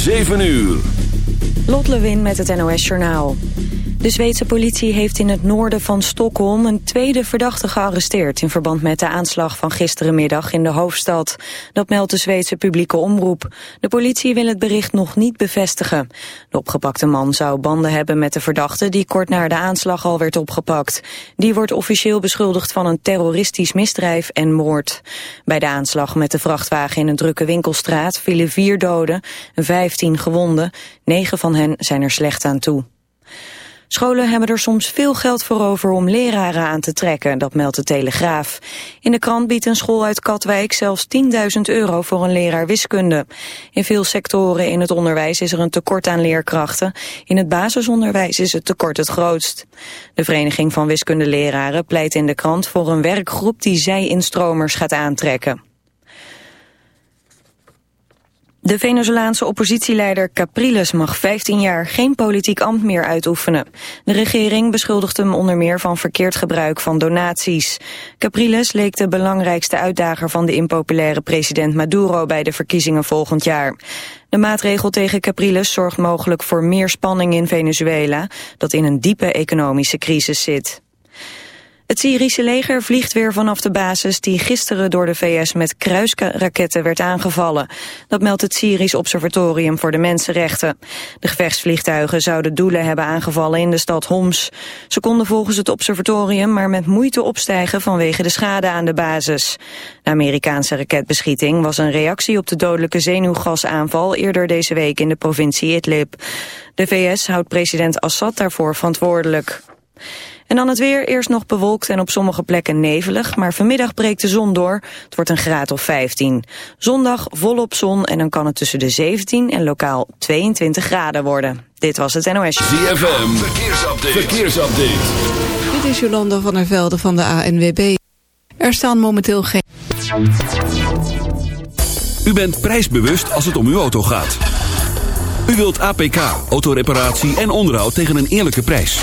7 uur. Lot Lewin met het NOS Journaal. De Zweedse politie heeft in het noorden van Stockholm een tweede verdachte gearresteerd in verband met de aanslag van gisterenmiddag in de hoofdstad. Dat meldt de Zweedse publieke omroep. De politie wil het bericht nog niet bevestigen. De opgepakte man zou banden hebben met de verdachte die kort na de aanslag al werd opgepakt. Die wordt officieel beschuldigd van een terroristisch misdrijf en moord. Bij de aanslag met de vrachtwagen in een drukke winkelstraat vielen vier doden, vijftien gewonden. Negen van hen zijn er slecht aan toe. Scholen hebben er soms veel geld voor over om leraren aan te trekken, dat meldt de Telegraaf. In de krant biedt een school uit Katwijk zelfs 10.000 euro voor een leraar wiskunde. In veel sectoren in het onderwijs is er een tekort aan leerkrachten. In het basisonderwijs is het tekort het grootst. De Vereniging van Wiskundeleraren pleit in de krant voor een werkgroep die zij-instromers gaat aantrekken. De Venezolaanse oppositieleider Capriles mag 15 jaar geen politiek ambt meer uitoefenen. De regering beschuldigt hem onder meer van verkeerd gebruik van donaties. Capriles leek de belangrijkste uitdager van de impopulaire president Maduro bij de verkiezingen volgend jaar. De maatregel tegen Capriles zorgt mogelijk voor meer spanning in Venezuela, dat in een diepe economische crisis zit. Het Syrische leger vliegt weer vanaf de basis die gisteren door de VS met kruisraketten werd aangevallen. Dat meldt het Syrisch Observatorium voor de Mensenrechten. De gevechtsvliegtuigen zouden doelen hebben aangevallen in de stad Homs. Ze konden volgens het observatorium maar met moeite opstijgen vanwege de schade aan de basis. De Amerikaanse raketbeschieting was een reactie op de dodelijke zenuwgasaanval eerder deze week in de provincie Idlib. De VS houdt president Assad daarvoor verantwoordelijk. En dan het weer, eerst nog bewolkt en op sommige plekken nevelig, maar vanmiddag breekt de zon door. Het wordt een graad of 15. Zondag volop zon en dan kan het tussen de 17 en lokaal 22 graden worden. Dit was het NOS. ZFM, verkeersupdate. verkeersupdate. Dit is Jolanda van der Velde van de ANWB. Er staan momenteel geen... U bent prijsbewust als het om uw auto gaat. U wilt APK, autoreparatie en onderhoud tegen een eerlijke prijs.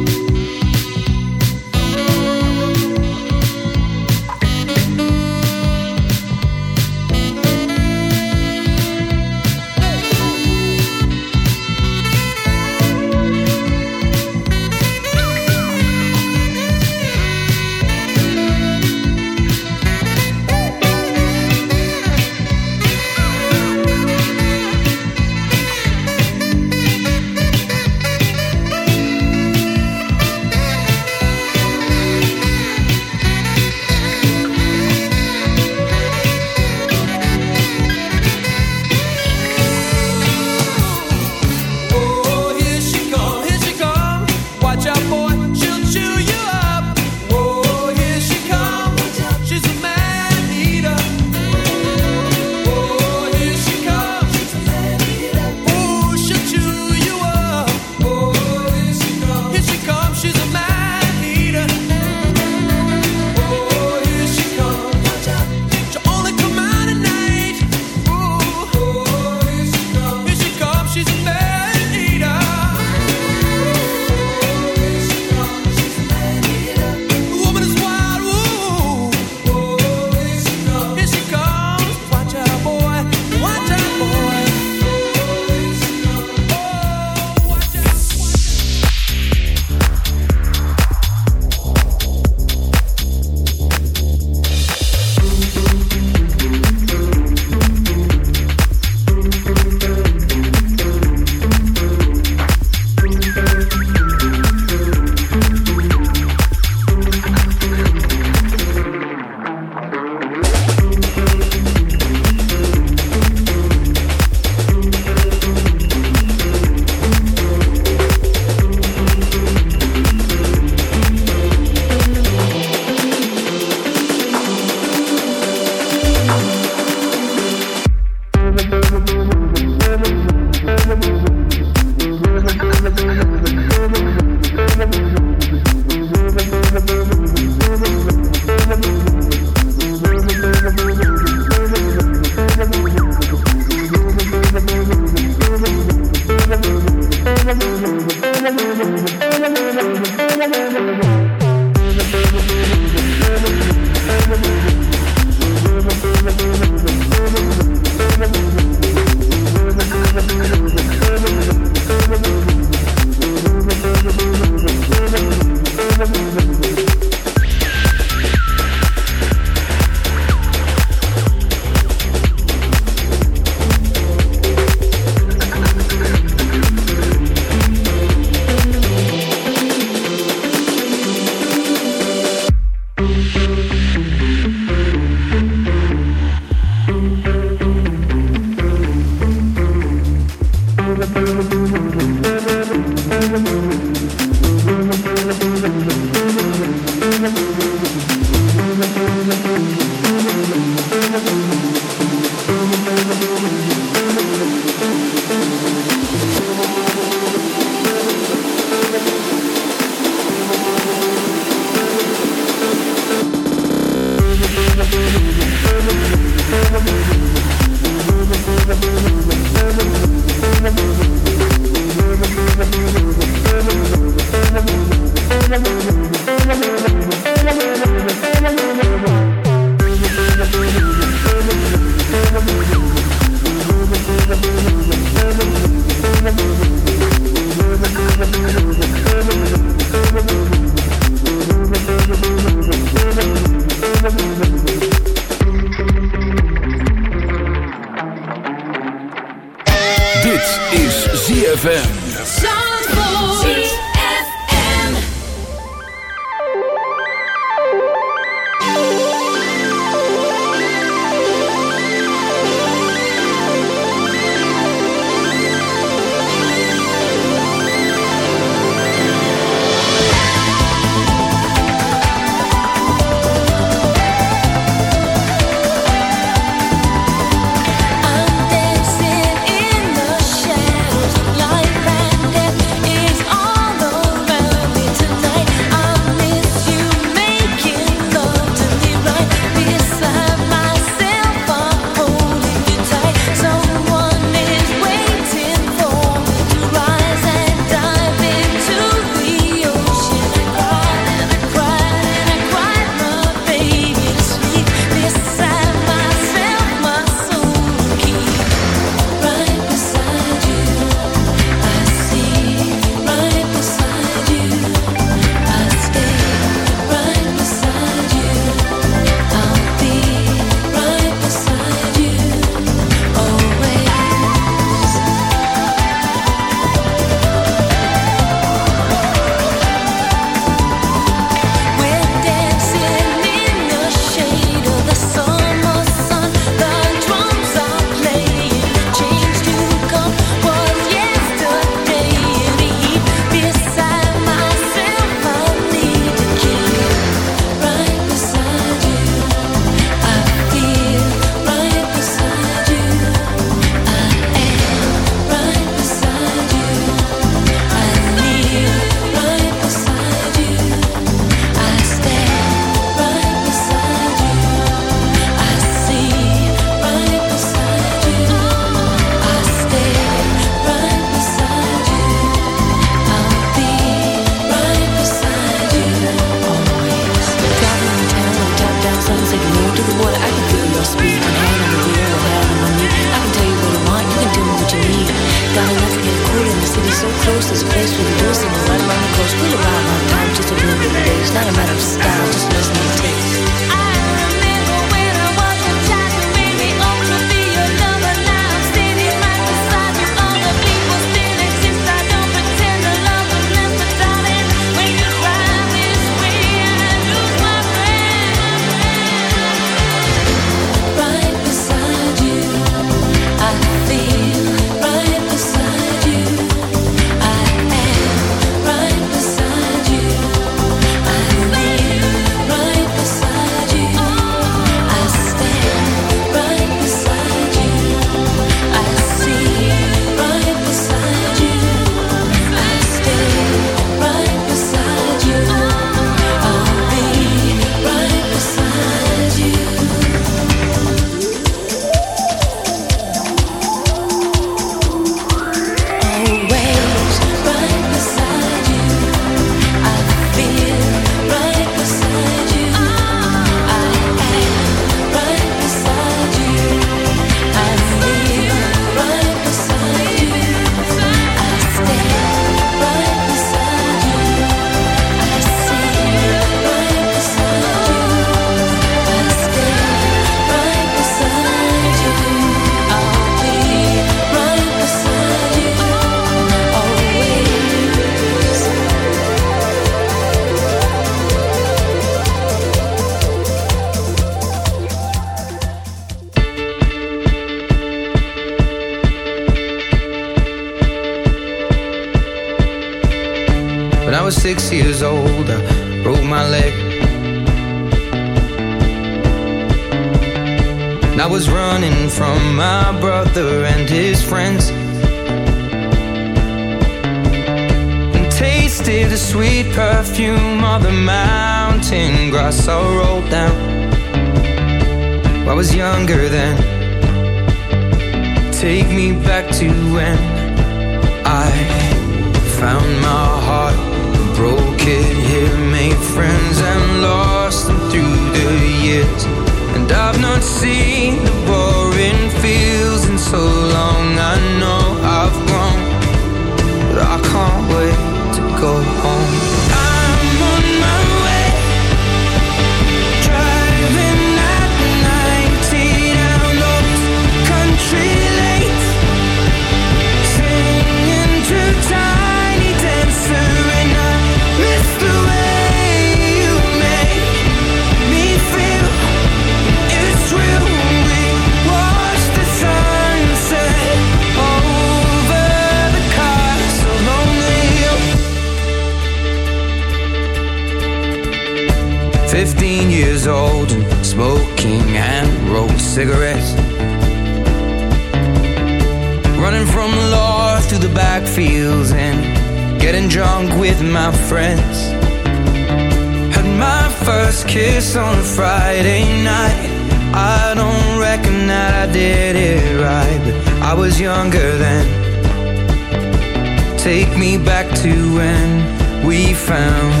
found.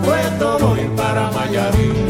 para voy para Mayarín.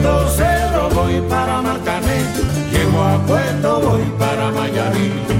Puerto Cerro voy para Marcané, llego a Puerto voy para Mayarí.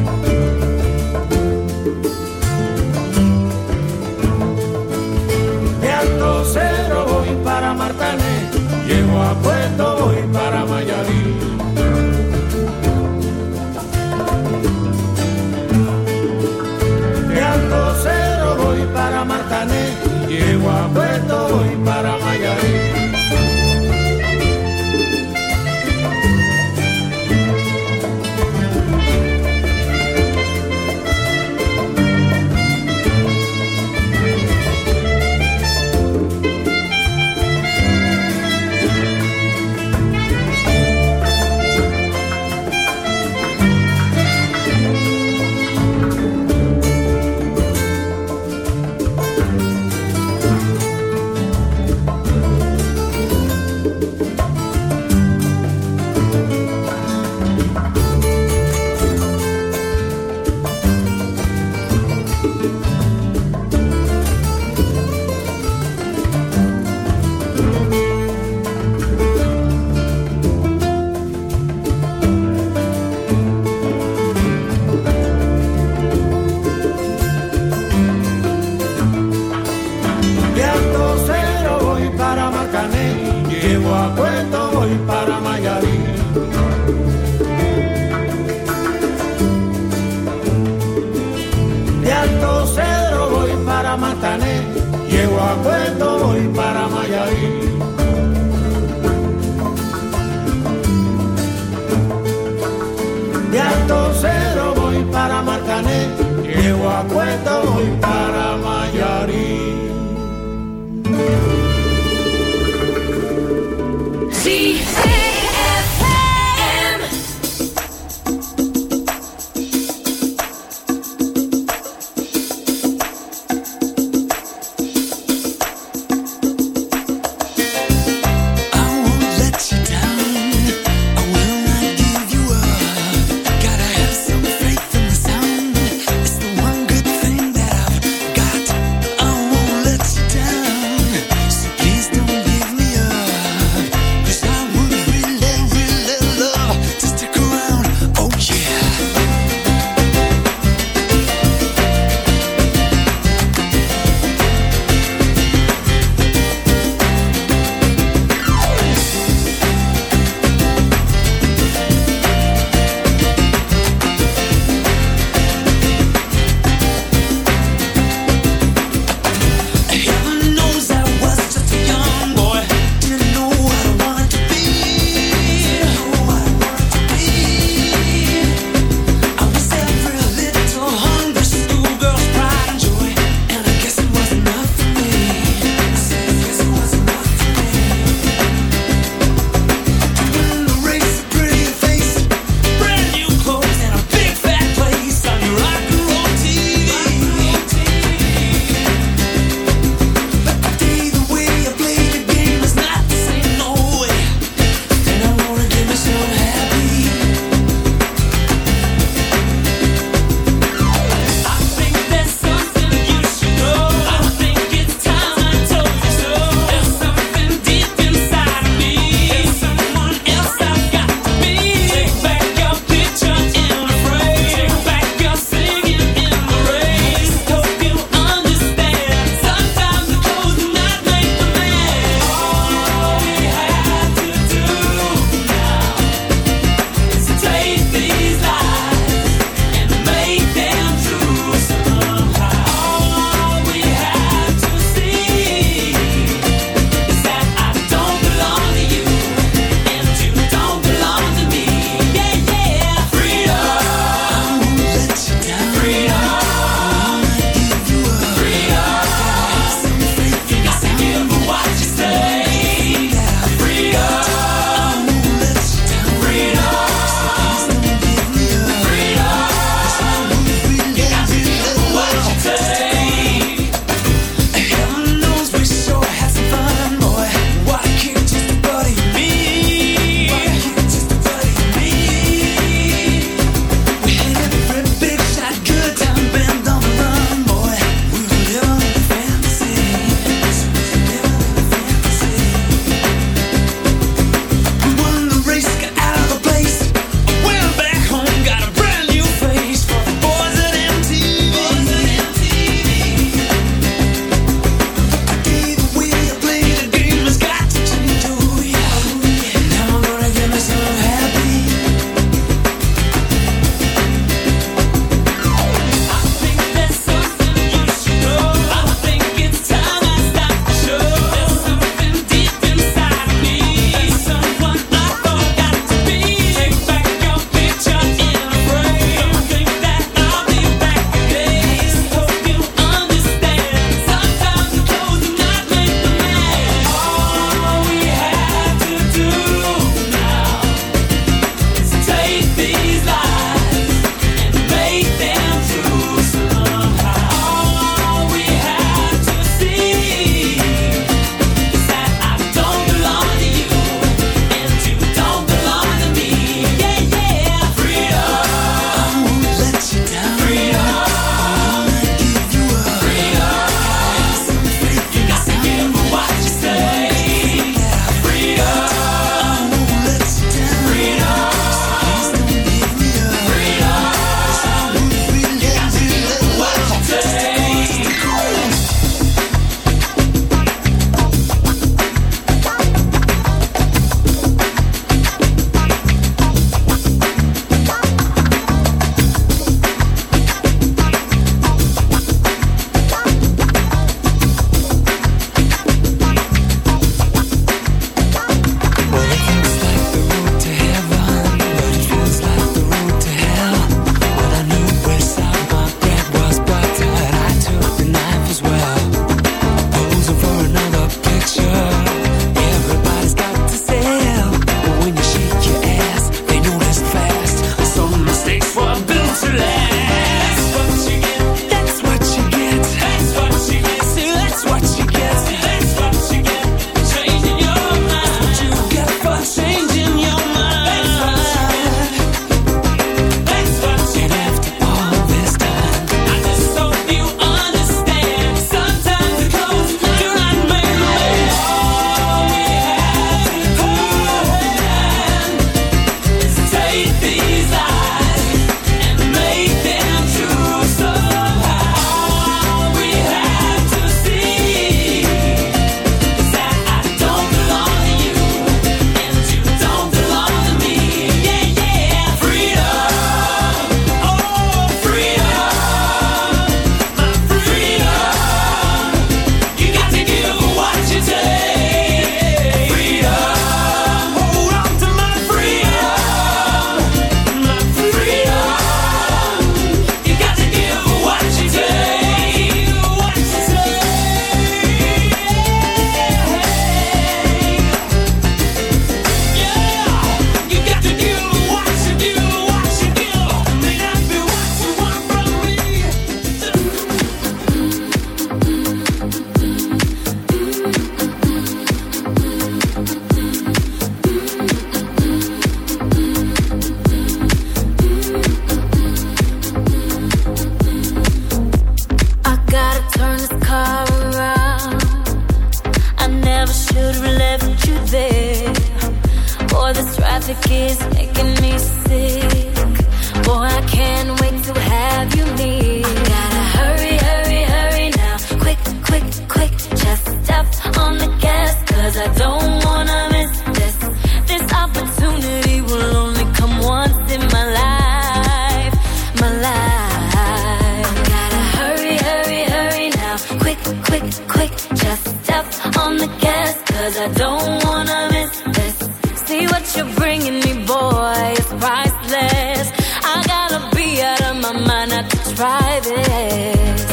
try this.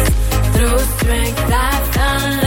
Through strength, I found